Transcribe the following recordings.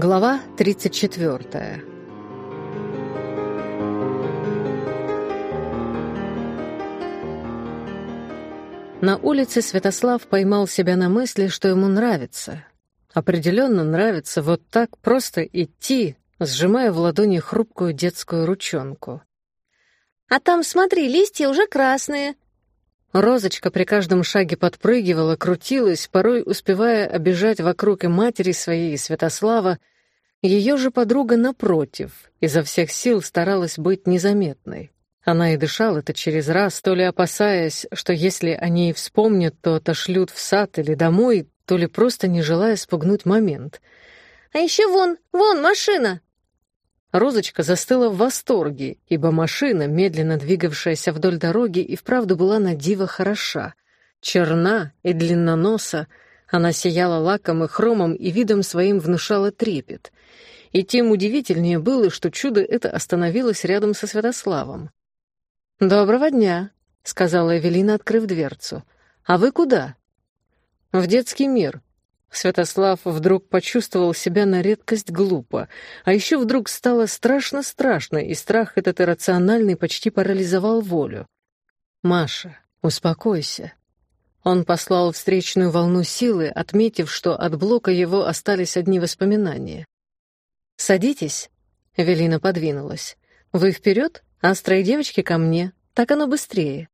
Глава 34. На улице Святослав поймал себя на мысли, что ему нравится. Определенно нравится вот так просто идти, сжимая в ладони хрупкую детскую ручонку. «А там, смотри, листья уже красные», Розочка при каждом шаге подпрыгивала, крутилась, порой успевая обижать вокруг и матери своей, и Святослава. Ее же подруга, напротив, изо всех сил старалась быть незаметной. Она и дышала-то через раз, то ли опасаясь, что если они и вспомнят, то отошлют в сад или домой, то ли просто не желая спугнуть момент. «А еще вон, вон машина!» Розочка застыла в восторге, ибо машина, медленно двигавшаяся вдоль дороги, и вправду была на диво хороша. Черна и длинноноса, она сияла лаком и хромом и видом своим внушала трепет. И тем удивительнее было, что чудо это остановилось рядом со Святославом. «Доброго дня», — сказала Эвелина, открыв дверцу. «А вы куда?» «В детский мир», Святослав вдруг почувствовал себя на редкость глупо, а еще вдруг стало страшно-страшно, и страх этот иррациональный почти парализовал волю. «Маша, успокойся». Он послал встречную волну силы, отметив, что от блока его остались одни воспоминания. «Садитесь», — Велина подвинулась. «Вы вперед, а строй девочки ко мне, так оно быстрее».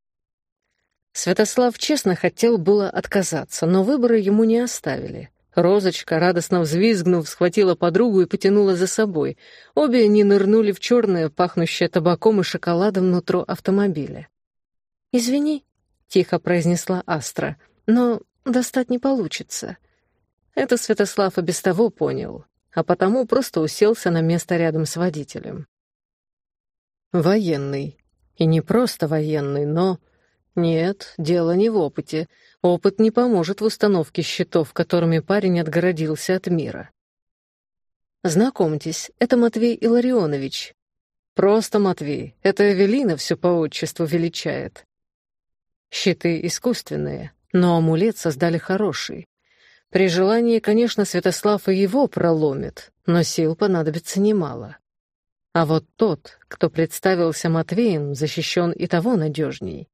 Святослав честно хотел было отказаться, но выбора ему не оставили. Розочка, радостно взвизгнув, схватила подругу и потянула за собой. Обе они нырнули в черное, пахнущее табаком и шоколадом нутро автомобиля. «Извини», — тихо произнесла Астра, — «но достать не получится». Это Святослав и без того понял, а потому просто уселся на место рядом с водителем. Военный. И не просто военный, но нет, дело не в опыте. Опыт не поможет в установке щитов, которыми парень отгородился от мира. Знакомьтесь, это Матвей Илларионович. Просто Матвей. Это Эвелина все по отчеству величает. Щиты искусственные, но амулет создали хороший. При желании, конечно, Святослав и его проломит, но сил понадобится немало. А вот тот, кто представился Матвеем, защищен и того надежней.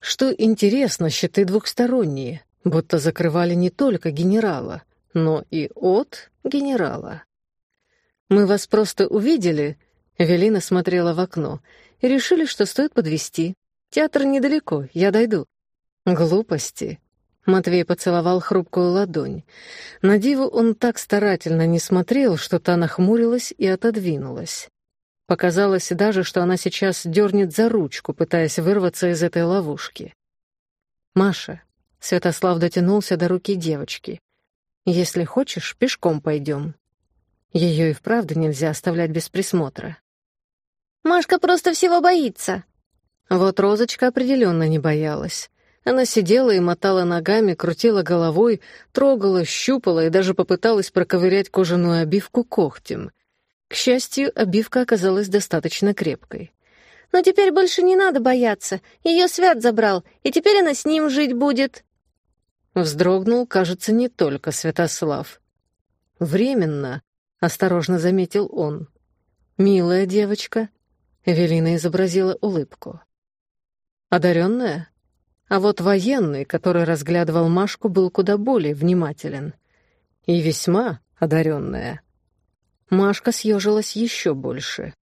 Что интересно, щиты двухсторонние, будто закрывали не только генерала, но и от генерала. «Мы вас просто увидели», — Велина смотрела в окно, «и решили, что стоит подвести. Театр недалеко, я дойду». «Глупости», Матвей поцеловал хрупкую ладонь. На диву он так старательно не смотрел, что та нахмурилась и отодвинулась. Показалось даже, что она сейчас дернет за ручку, пытаясь вырваться из этой ловушки. «Маша», — Святослав дотянулся до руки девочки, — «если хочешь, пешком пойдем». Ее и вправду нельзя оставлять без присмотра. «Машка просто всего боится». Вот Розочка определенно не боялась. Она сидела и мотала ногами, крутила головой, трогала, щупала и даже попыталась проковырять кожаную обивку когтем. К счастью, обивка оказалась достаточно крепкой. «Но теперь больше не надо бояться. Ее Свят забрал, и теперь она с ним жить будет». Вздрогнул, кажется, не только Святослав. «Временно», — осторожно заметил он. «Милая девочка», — Эвелина изобразила улыбку. «Одаренная?» А вот военный, который разглядывал Машку, был куда более внимателен. И весьма одаренная. Машка съежилась еще больше.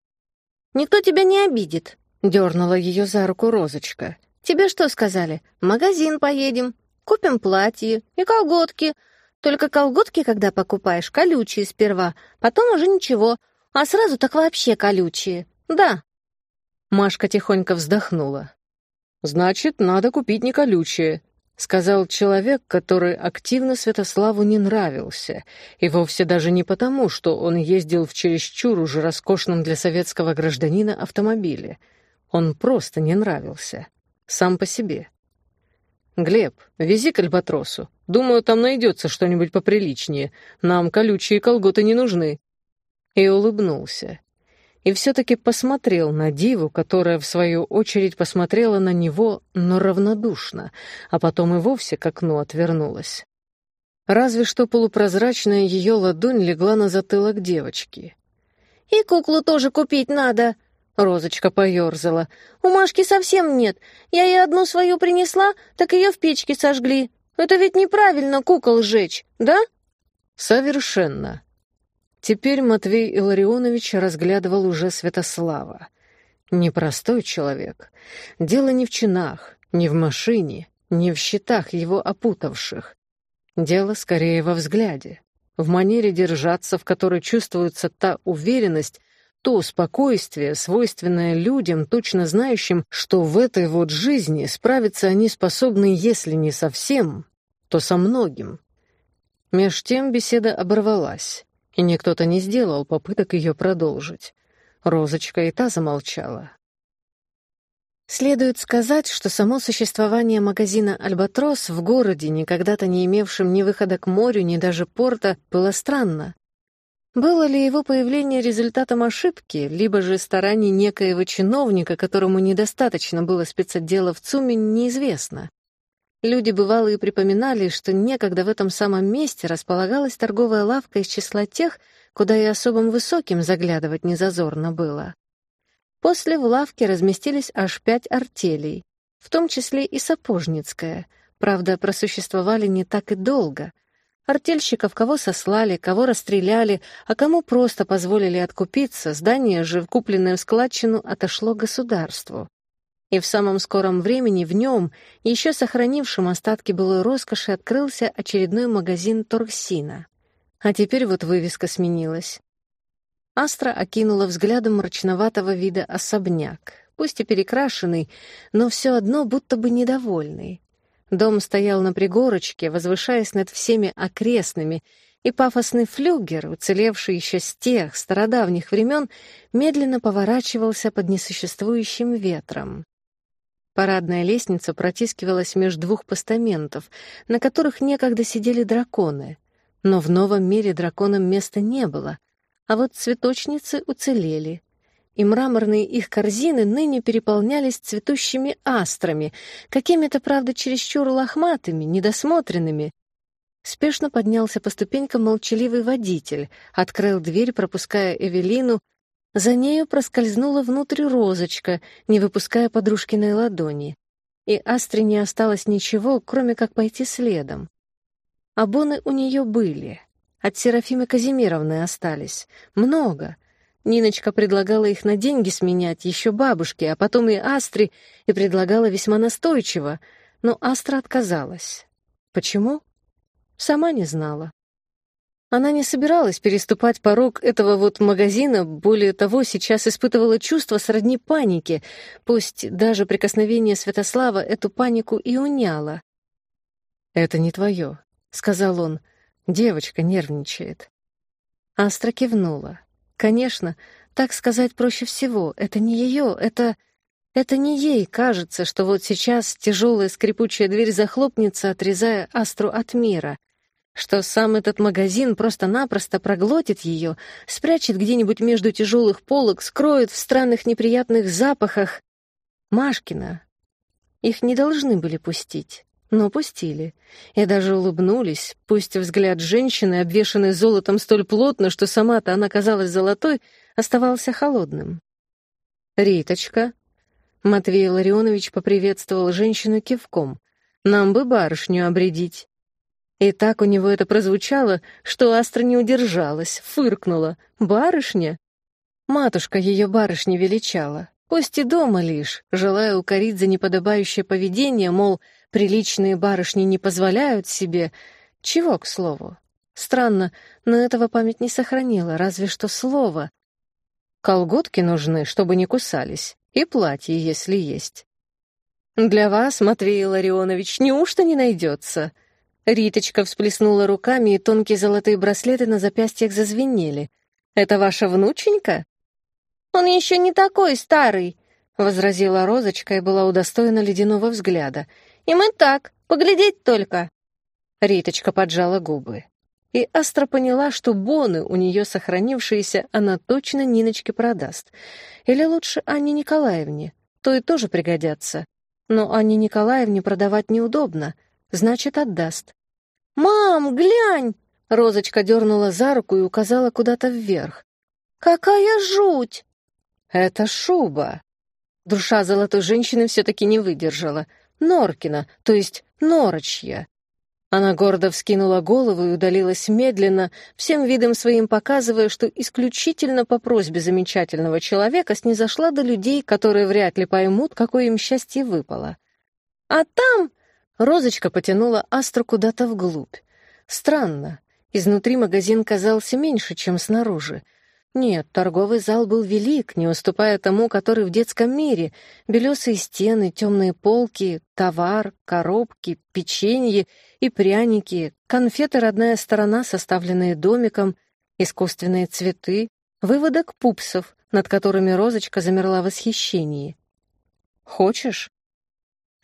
«Никто тебя не обидит», — дернула ее за руку Розочка. «Тебе что сказали? В магазин поедем, купим платье и колготки. Только колготки, когда покупаешь, колючие сперва, потом уже ничего, а сразу так вообще колючие. Да». Машка тихонько вздохнула. «Значит, надо купить не колючие», — сказал человек, который активно Святославу не нравился, и вовсе даже не потому, что он ездил в чересчур уже роскошном для советского гражданина автомобиле. Он просто не нравился. Сам по себе. «Глеб, вези к Альбатросу. Думаю, там найдется что-нибудь поприличнее. Нам колючие колготы не нужны». И улыбнулся и все-таки посмотрел на Диву, которая, в свою очередь, посмотрела на него, но равнодушно, а потом и вовсе к окну отвернулась. Разве что полупрозрачная ее ладонь легла на затылок девочки. «И куклу тоже купить надо», — Розочка поерзала. «У Машки совсем нет. Я ей одну свою принесла, так ее в печке сожгли. Это ведь неправильно кукол сжечь, да?» «Совершенно». Теперь Матвей Илларионович разглядывал уже Святослава. Непростой человек. Дело не в чинах, не в машине, не в счетах его опутавших. Дело скорее во взгляде, в манере держаться, в которой чувствуется та уверенность, то спокойствие, свойственное людям, точно знающим, что в этой вот жизни справиться они способны, если не со всем, то со многим. Меж тем беседа оборвалась, и никто-то не сделал попыток ее продолжить. Розочка и та замолчала. Следует сказать, что само существование магазина «Альбатрос» в городе, никогда-то не имевшем ни выхода к морю, ни даже порта, было странно. Было ли его появление результатом ошибки, либо же стараний некоего чиновника, которому недостаточно было спецотдела в ЦУМе, неизвестно. Люди бывалые припоминали, что некогда в этом самом месте располагалась торговая лавка из числа тех, куда и особым высоким заглядывать незазорно было. После в лавке разместились аж пять артелей, в том числе и сапожницкая, правда, просуществовали не так и долго. Артельщиков кого сослали, кого расстреляли, а кому просто позволили откупиться, здание же, купленное в складчину, отошло государству. И в самом скором времени в нем, еще сохранившим остатки былой роскоши, открылся очередной магазин Торгсина. А теперь вот вывеска сменилась. Астра окинула взглядом мрачноватого вида особняк, пусть и перекрашенный, но все одно будто бы недовольный. Дом стоял на пригорочке, возвышаясь над всеми окрестными, и пафосный флюгер, уцелевший еще с тех стародавних времен, медленно поворачивался под несуществующим ветром. Парадная лестница протискивалась между двух постаментов, на которых некогда сидели драконы — но в новом мире драконам места не было, а вот цветочницы уцелели. И мраморные их корзины ныне переполнялись цветущими астрами, какими-то, правда, чересчур лохматыми, недосмотренными. Спешно поднялся по ступенькам молчаливый водитель, открыл дверь, пропуская Эвелину. За нею проскользнула внутрь розочка, не выпуская подружкиной ладони. И Астре не осталось ничего, кроме как пойти следом. Абоны у нее были. От Серафимы Казимировны остались. Много. Ниночка предлагала их на деньги сменять еще бабушке, а потом и Астре, и предлагала весьма настойчиво. Но Астра отказалась. Почему? Сама не знала. Она не собиралась переступать порог этого вот магазина, более того, сейчас испытывала чувство сродни паники, пусть даже прикосновение Святослава эту панику и уняло. «Это не твое», — сказал он. «Девочка нервничает». Астра кивнула. «Конечно, так сказать проще всего. Это не ее, это... Это не ей кажется, что вот сейчас тяжелая скрипучая дверь захлопнется, отрезая Астру от мира, что сам этот магазин просто-напросто проглотит ее, спрячет где-нибудь между тяжелых полок, скроет в странных неприятных запахах. Машкина. Их не должны были пустить но пустили. И даже улыбнулись, пусть взгляд женщины, обвешанный золотом столь плотно, что сама-то она казалась золотой, оставался холодным. «Риточка», — Матвей Ларионович поприветствовал женщину кивком, «нам бы барышню обредить». И так у него это прозвучало, что Астра не удержалась, фыркнула. «Барышня?» Матушка ее барышни величала, пусть и дома лишь, желая укорить за неподобающее поведение, мол, — Приличные барышни не позволяют себе... Чего, к слову? Странно, но этого память не сохранила, разве что слово. Колготки нужны, чтобы не кусались, и платье, если есть. Для вас, Матвей Ларионович, неужто не найдется? Риточка всплеснула руками, и тонкие золотые браслеты на запястьях зазвенели. Это ваша внученька? Он еще не такой старый, — возразила Розочка и была удостоена ледяного взгляда. И мы так, поглядеть только». Риточка поджала губы. И Астра поняла, что боны у нее сохранившиеся она точно Ниночке продаст. Или лучше Анне Николаевне, то и тоже пригодятся. Но Анне Николаевне продавать неудобно, значит, отдаст. «Мам, глянь!» Розочка дернула за руку и указала куда-то вверх. «Какая жуть!» «Это шуба!» Душа золотой женщины все-таки не выдержала. Норкина, то есть Норочья. Она гордо вскинула голову и удалилась медленно, всем видом своим показывая, что исключительно по просьбе замечательного человека снизошла до людей, которые вряд ли поймут, какое им счастье выпало. А там Розочка потянула Астру куда-то вглубь. Странно. Изнутри магазин казался меньше, чем снаружи. Нет, торговый зал был велик, не уступая тому, который в детском мире. Белесые стены, темные полки, товар, коробки, печенье и пряники, конфеты родная сторона, составленные домиком, искусственные цветы, выводок пупсов, над которыми Розочка замерла в восхищении. «Хочешь?»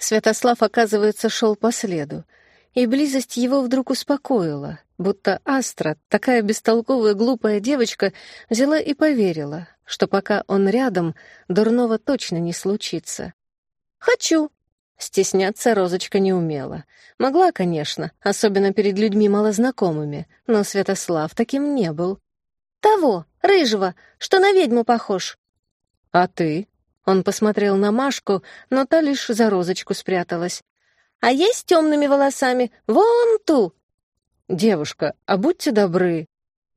Святослав, оказывается, шел по следу, и близость его вдруг успокоила будто Астра, такая бестолковая глупая девочка, взяла и поверила, что пока он рядом, дурного точно не случится. «Хочу!» Стесняться Розочка не умела. Могла, конечно, особенно перед людьми малознакомыми, но Святослав таким не был. «Того, рыжего, что на ведьму похож». «А ты?» Он посмотрел на Машку, но та лишь за Розочку спряталась. «А есть с темными волосами? Вон ту!» «Девушка, а будьте добры.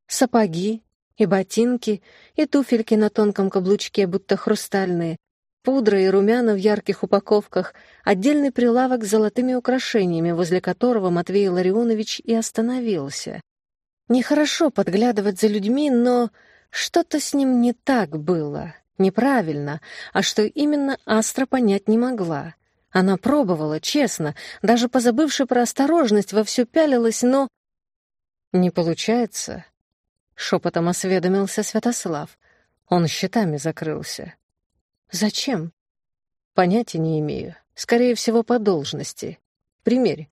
Сапоги и ботинки, и туфельки на тонком каблучке, будто хрустальные, пудра и румяна в ярких упаковках, отдельный прилавок с золотыми украшениями, возле которого Матвей Ларионович и остановился. Нехорошо подглядывать за людьми, но что-то с ним не так было, неправильно, а что именно Астра понять не могла. Она пробовала, честно, даже позабывши про осторожность, во все пялилась, но «Не получается?» — шепотом осведомился Святослав. Он щитами закрылся. «Зачем?» «Понятия не имею. Скорее всего, по должности. Примерь».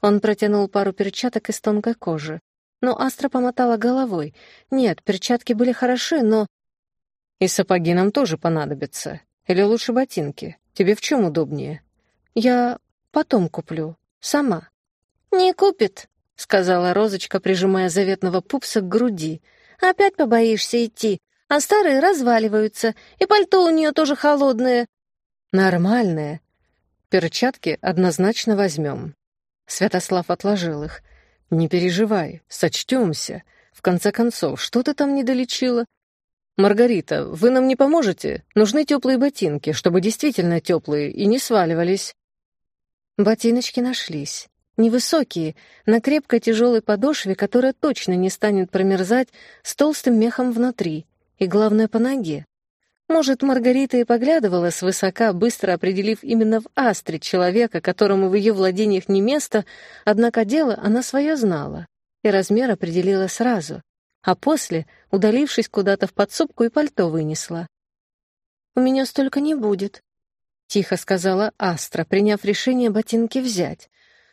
Он протянул пару перчаток из тонкой кожи. Но Астра помотала головой. «Нет, перчатки были хороши, но...» «И сапоги нам тоже понадобятся. Или лучше ботинки. Тебе в чем удобнее?» «Я потом куплю. Сама». «Не купит», — сказала Розочка, прижимая заветного пупса к груди. «Опять побоишься идти, а старые разваливаются, и пальто у нее тоже холодное». «Нормальное. Перчатки однозначно возьмем». Святослав отложил их. «Не переживай, сочтемся. В конце концов, что ты там не долечила?» «Маргарита, вы нам не поможете? Нужны теплые ботинки, чтобы действительно теплые и не сваливались». Ботиночки нашлись. Невысокие, на крепкой тяжелой подошве, которая точно не станет промерзать, с толстым мехом внутри, и, главное, по ноге. Может, Маргарита и поглядывала свысока, быстро определив именно в Астре человека, которому в ее владениях не место, однако дело она свое знала, и размер определила сразу, а после, удалившись куда-то в подсобку, и пальто вынесла. «У меня столько не будет», — тихо сказала Астра, приняв решение ботинки взять,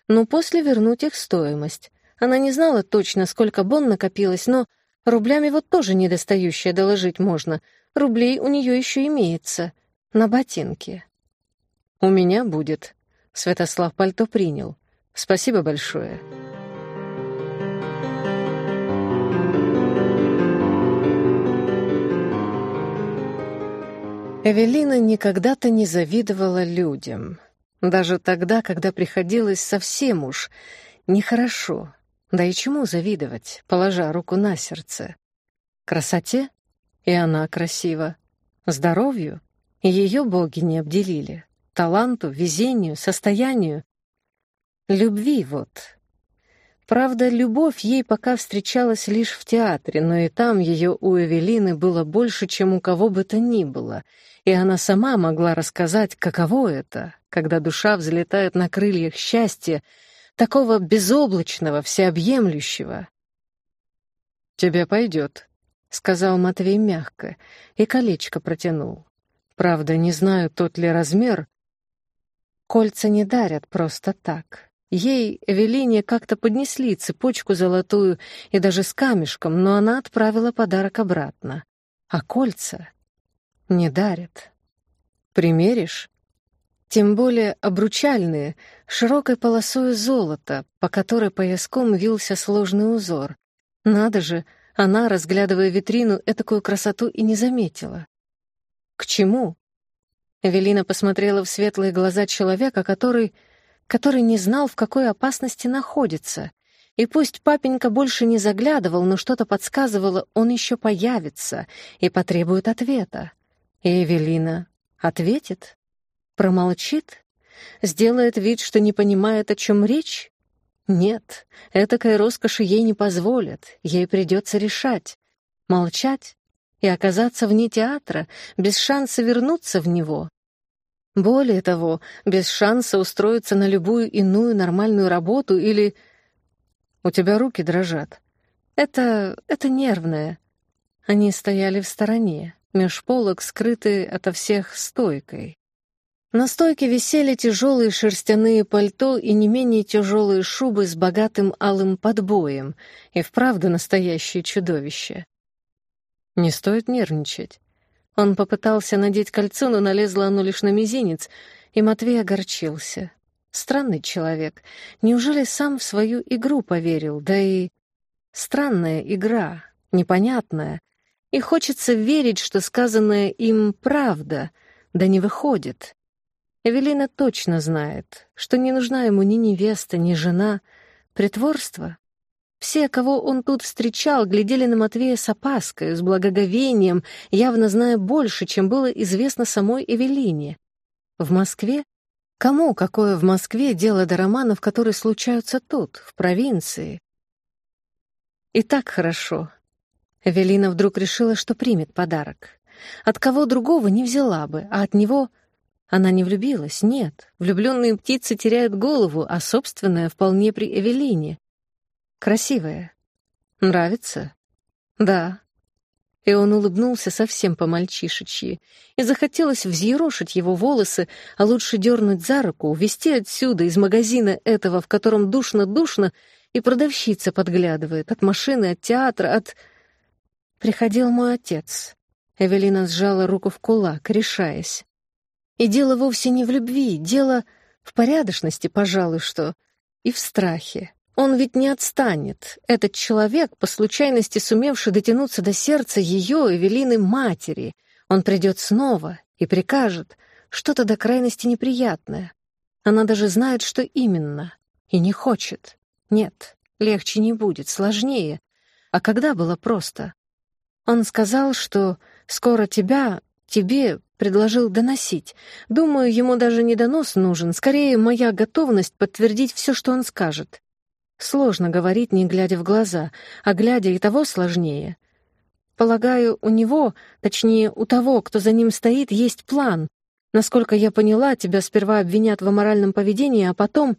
но после вернуть их стоимость. Она не знала точно, сколько бон накопилось, но рублями вот тоже недостающее доложить можно. Рублей у нее еще имеется. На ботинке. «У меня будет». Святослав пальто принял. «Спасибо большое». Эвелина никогда-то не завидовала людям. Даже тогда, когда приходилось совсем уж нехорошо. Да и чему завидовать, положа руку на сердце? Красоте? И она красива. Здоровью? Ее боги не обделили. Таланту, везению, состоянию. Любви вот. Правда, любовь ей пока встречалась лишь в театре, но и там ее у Эвелины было больше, чем у кого бы то ни было, и она сама могла рассказать, каково это когда душа взлетает на крыльях счастья, такого безоблачного, всеобъемлющего. «Тебе пойдет», — сказал Матвей мягко, и колечко протянул. Правда, не знаю, тот ли размер. Кольца не дарят просто так. Ей, Эвелине, как-то поднесли цепочку золотую и даже с камешком, но она отправила подарок обратно. А кольца не дарят. Примеришь? Тем более обручальные, широкой полосой золота, по которой пояском вился сложный узор. Надо же, она, разглядывая витрину, этакую красоту и не заметила. К чему? Эвелина посмотрела в светлые глаза человека, который... который не знал, в какой опасности находится. И пусть папенька больше не заглядывал, но что-то подсказывало, он еще появится и потребует ответа. И Эвелина ответит? Промолчит? Сделает вид, что не понимает, о чем речь? Нет, этакой роскоши ей не позволят, ей придется решать. Молчать и оказаться вне театра, без шанса вернуться в него. Более того, без шанса устроиться на любую иную нормальную работу или... У тебя руки дрожат. Это... это нервное. Они стояли в стороне, меж полок, скрытые ото всех стойкой. На стойке висели тяжелые шерстяные пальто и не менее тяжелые шубы с богатым алым подбоем, и вправду настоящее чудовище. Не стоит нервничать. Он попытался надеть кольцо, но налезло оно лишь на мизинец, и Матвей огорчился. Странный человек. Неужели сам в свою игру поверил? Да и... Странная игра, непонятная. И хочется верить, что сказанное им правда, да не выходит. Эвелина точно знает, что не нужна ему ни невеста, ни жена. Притворство? Все, кого он тут встречал, глядели на Матвея с опаской, с благоговением, явно зная больше, чем было известно самой Эвелине. В Москве? Кому какое в Москве дело до романов, которые случаются тут, в провинции? И так хорошо. Эвелина вдруг решила, что примет подарок. От кого другого не взяла бы, а от него — она не влюбилась, нет. Влюбленные птицы теряют голову, а собственная вполне при Эвелине. Красивая. Нравится? Да. И он улыбнулся совсем по-мальчишечьи, и захотелось взъерошить его волосы, а лучше дернуть за руку, увести отсюда, из магазина этого, в котором душно-душно, и продавщица подглядывает, от машины, от театра, от... Приходил мой отец. Эвелина сжала руку в кулак, решаясь. И дело вовсе не в любви, дело в порядочности, пожалуй, что, и в страхе. Он ведь не отстанет, этот человек, по случайности сумевший дотянуться до сердца ее, Эвелины, матери. Он придет снова и прикажет что-то до крайности неприятное. Она даже знает, что именно, и не хочет. Нет, легче не будет, сложнее. А когда было просто? Он сказал, что скоро тебя, тебе предложил доносить. Думаю, ему даже не донос нужен, скорее моя готовность подтвердить все, что он скажет. Сложно говорить, не глядя в глаза, а глядя и того сложнее. Полагаю, у него, точнее, у того, кто за ним стоит, есть план. Насколько я поняла, тебя сперва обвинят в аморальном поведении, а потом...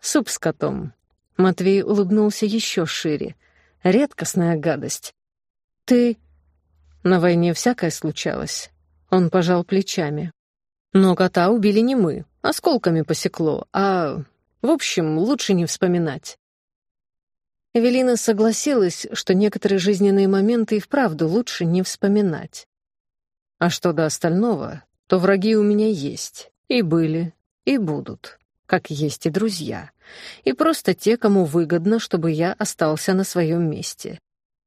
Суп с котом. Матвей улыбнулся еще шире. Редкостная гадость. Ты... На войне всякое случалось. Он пожал плечами. Но кота убили не мы, осколками посекло, а... В общем, лучше не вспоминать. Эвелина согласилась, что некоторые жизненные моменты и вправду лучше не вспоминать. А что до остального, то враги у меня есть, и были, и будут, как есть и друзья, и просто те, кому выгодно, чтобы я остался на своем месте,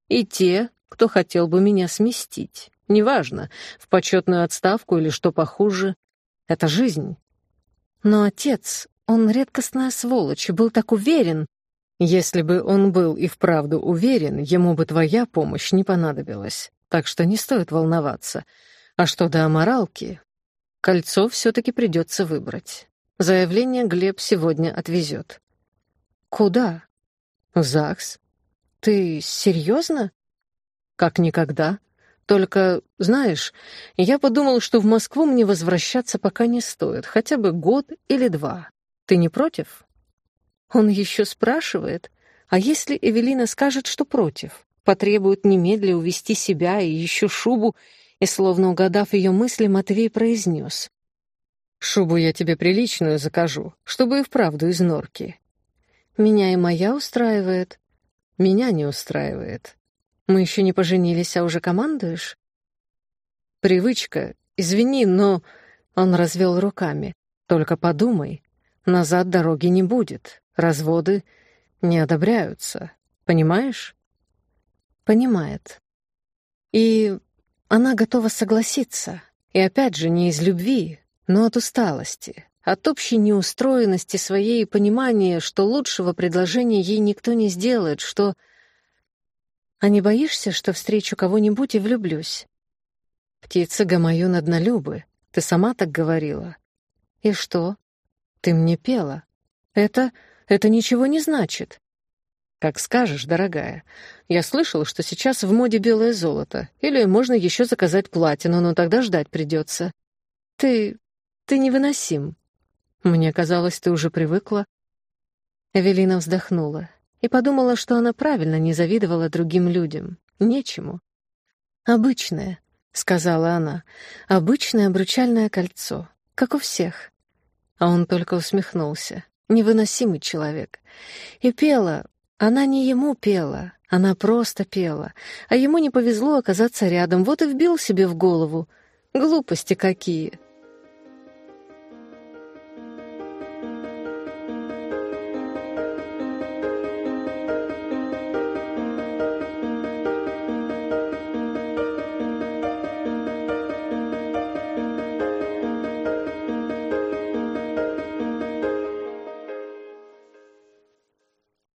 и те, кто хотел бы меня сместить. Неважно, в почетную отставку или что похуже. Это жизнь. Но отец, он редкостная сволочь, был так уверен. Если бы он был и вправду уверен, ему бы твоя помощь не понадобилась. Так что не стоит волноваться. А что до аморалки? Кольцо все-таки придется выбрать. Заявление Глеб сегодня отвезет. Куда? В ЗАГС. Ты серьезно? Как никогда. Только, знаешь, я подумал, что в Москву мне возвращаться пока не стоит, хотя бы год или два. Ты не против? Он еще спрашивает, а если Эвелина скажет, что против? Потребует немедля увести себя и еще шубу, и, словно угадав ее мысли, Матвей произнес. «Шубу я тебе приличную закажу, чтобы и вправду из норки». «Меня и моя устраивает». «Меня не устраивает. Мы еще не поженились, а уже командуешь? Привычка. Извини, но... Он развел руками. Только подумай, назад дороги не будет, разводы не одобряются, понимаешь? Понимает. И она готова согласиться. И опять же, не из любви, но от усталости, от общей неустроенности своей и понимания, что лучшего предложения ей никто не сделает, что... А не боишься, что встречу кого-нибудь и влюблюсь? Птицы гамаюн однолюбы. Ты сама так говорила. И что? Ты мне пела. Это... это ничего не значит. Как скажешь, дорогая. Я слышала, что сейчас в моде белое золото. Или можно еще заказать платину, но тогда ждать придется. Ты... ты невыносим. Мне казалось, ты уже привыкла. Эвелина вздохнула и подумала, что она правильно не завидовала другим людям. Нечему. «Обычное», — сказала она, — «обычное обручальное кольцо, как у всех». А он только усмехнулся. Невыносимый человек. И пела, она не ему пела, она просто пела, а ему не повезло оказаться рядом, вот и вбил себе в голову. Глупости какие.